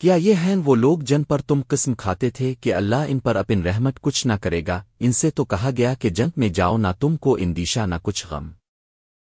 کیا یہ ہیں وہ لوگ جن پر تم قسم کھاتے تھے کہ اللہ ان پر اپن رحمت کچھ نہ کرے گا؟ ان سے تو کہا گیا کہ جنگ میں جاؤ نہ تم کو اندیشہ نہ کچھ غم۔